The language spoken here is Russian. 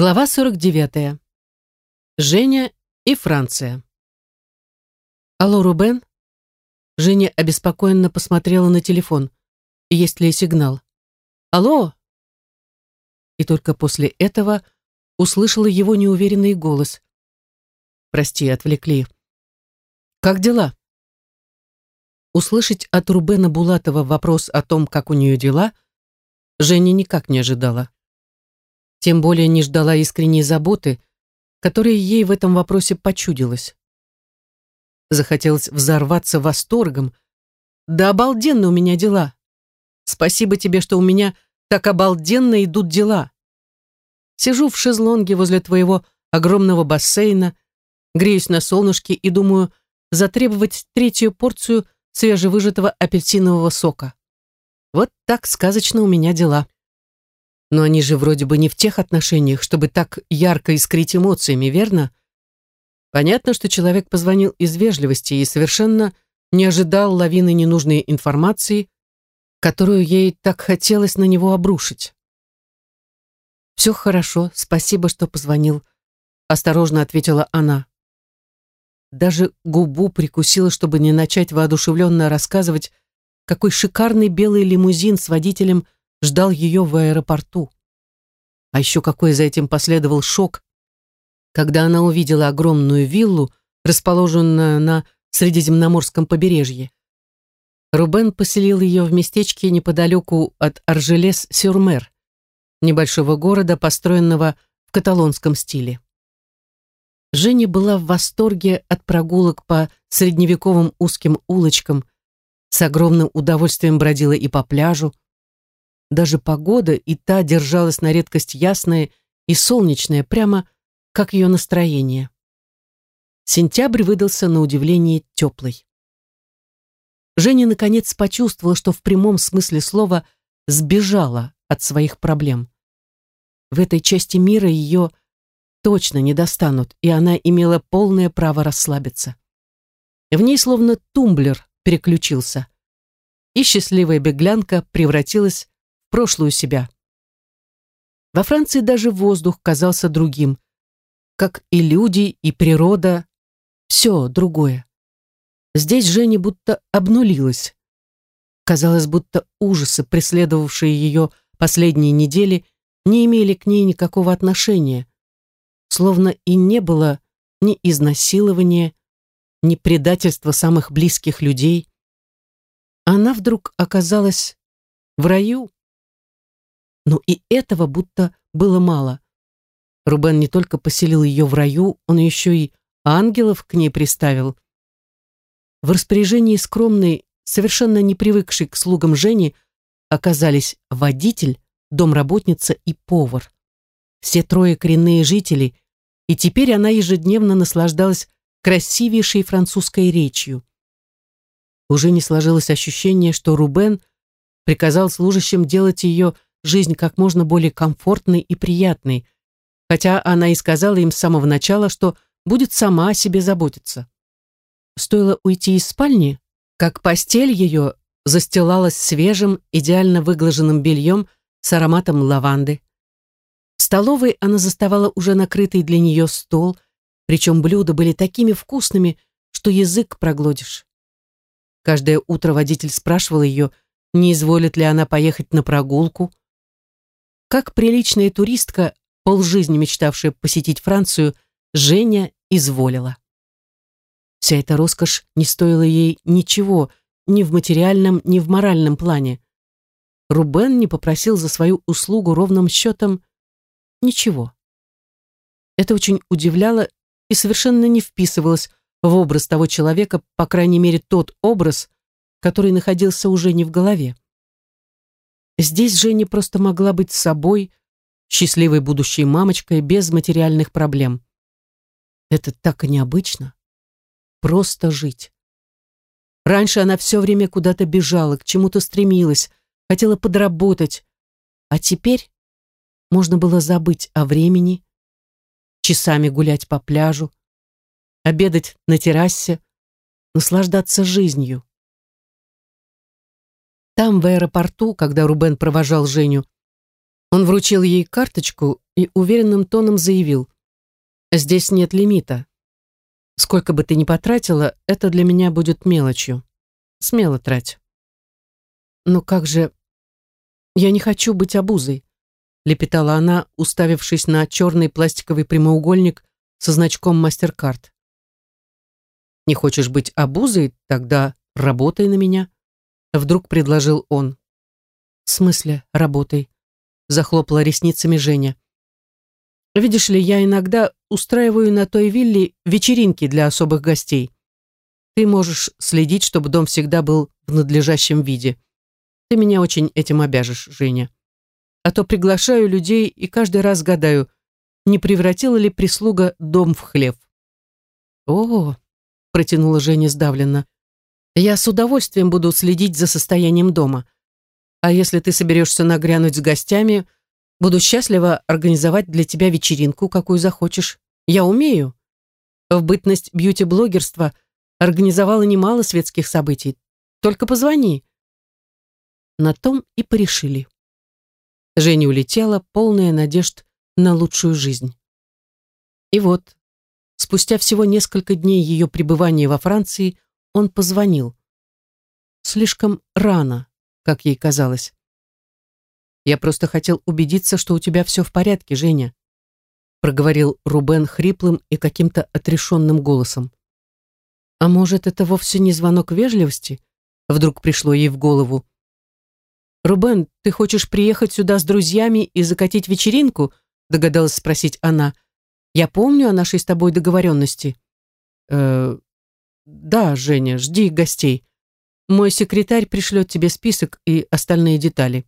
Глава 49. Женя и Франция. Алло, Рубен? Женя обеспокоенно посмотрела на телефон. Есть ли сигнал? Алло? И только после этого услышала его неуверенный голос. Прости, отвлекли. Как дела? Услышать от Рубена Булатова вопрос о том, как у нее дела, Женя никак не ожидала. Тем более не ждала искренней заботы, которая ей в этом вопросе почудилась. Захотелось взорваться восторгом. «Да обалденно у меня дела! Спасибо тебе, что у меня так обалденно идут дела!» Сижу в шезлонге возле твоего огромного бассейна, греюсь на солнышке и думаю затребовать третью порцию свежевыжатого апельсинового сока. Вот так сказочно у меня дела. Но они же вроде бы не в тех отношениях, чтобы так ярко искрить эмоциями, верно? Понятно, что человек позвонил из вежливости и совершенно не ожидал лавины ненужной информации, которую ей так хотелось на него обрушить. «Все хорошо, спасибо, что позвонил», — осторожно ответила она. Даже губу прикусила, чтобы не начать воодушевленно рассказывать, какой шикарный белый лимузин с водителем — ждал ее в аэропорту. А еще какой за этим последовал шок, когда она увидела огромную виллу, расположенную на Средиземноморском побережье. Рубен поселил ее в местечке неподалеку от Аржелес-Сюрмер, небольшого города, построенного в каталонском стиле. Женя была в восторге от прогулок по средневековым узким улочкам, с огромным удовольствием бродила и по пляжу, даже погода и та держалась на редкость ясная и солнечная, прямо как ее настроение. Сентябрь выдался на удивление теплый. Женя наконец почувствовала, что в прямом смысле слова сбежала от своих проблем. В этой части мира ее точно не достанут, и она имела полное право расслабиться. В ней словно тумблер переключился, и счастливая беглянка превратилась прошлую себя. Во Франции даже воздух казался другим, как и люди, и природа, все другое. Здесь Женя будто обнулилась. Казалось, будто ужасы, преследовавшие ее последние недели, не имели к ней никакого отношения, словно и не было ни изнасилования, ни предательства самых близких людей. Она вдруг оказалась в раю. Но и этого будто было мало. Рубен не только поселил ее в раю, он еще и ангелов к ней приставил. В распоряжении скромной, совершенно не привыкшей к слугам Жени, оказались водитель, домработница и повар. Все трое коренные жители, и теперь она ежедневно наслаждалась красивейшей французской речью. Уже не сложилось ощущение, что Рубен приказал служащим делать ее жизнь как можно более комфортной и приятной, хотя она и сказала им с самого начала, что будет сама о себе заботиться. Стоило уйти из спальни, как постель ее застилалась свежим, идеально выглаженным бельем с ароматом лаванды. В столовой она заставала уже накрытый для нее стол, причем блюда были такими вкусными, что язык проглотишь. Каждое утро водитель спрашивал ее, не изволит ли она поехать на прогулку, как приличная туристка, полжизни мечтавшая посетить Францию, Женя изволила. Вся эта роскошь не стоила ей ничего, ни в материальном, ни в моральном плане. Рубен не попросил за свою услугу ровным счетом ничего. Это очень удивляло и совершенно не вписывалось в образ того человека, по крайней мере, тот образ, который находился уже не в голове. Здесь Женя просто могла быть собой, счастливой будущей мамочкой, без материальных проблем. Это так необычно. Просто жить. Раньше она все время куда-то бежала, к чему-то стремилась, хотела подработать, а теперь можно было забыть о времени, часами гулять по пляжу, обедать на террасе, наслаждаться жизнью. Там, в аэропорту, когда Рубен провожал Женю, он вручил ей карточку, и уверенным тоном заявил. «Здесь нет лимита. Сколько бы ты ни потратила, это для меня будет мелочью. Смело трать». «Но как же...» «Я не хочу быть обузой», — лепетала она, уставившись на черный пластиковый прямоугольник со значком «Мастеркард». «Не хочешь быть обузой? Тогда работай на меня», — вдруг предложил он. «В смысле работай?» — захлопала ресницами Женя. «Видишь ли, я иногда устраиваю на той вилле вечеринки для особых гостей. Ты можешь следить, чтобы дом всегда был в надлежащем виде. Ты меня очень этим обяжешь, Женя. А то приглашаю людей и каждый раз гадаю, не превратила ли прислуга дом в хлев. О, протянула Женя сдавленно. Я с удовольствием буду следить за состоянием дома. А если ты соберешься нагрянуть с гостями, буду счастлива организовать для тебя вечеринку, какую захочешь. Я умею. В бытность бьюти-блогерства организовала немало светских событий. Только позвони. На том и порешили. Женя улетела, полная надежд на лучшую жизнь. И вот, спустя всего несколько дней ее пребывания во Франции, он позвонил. Слишком рано, как ей казалось. «Я просто хотел убедиться, что у тебя все в порядке, Женя», проговорил Рубен хриплым и каким-то отрешенным голосом. «А может, это вовсе не звонок вежливости?» Вдруг пришло ей в голову. «Рубен, ты хочешь приехать сюда с друзьями и закатить вечеринку?» догадалась спросить она. «Я помню о нашей с тобой договоренности». «Э, да, Женя, жди гостей. Мой секретарь пришлет тебе список и остальные детали».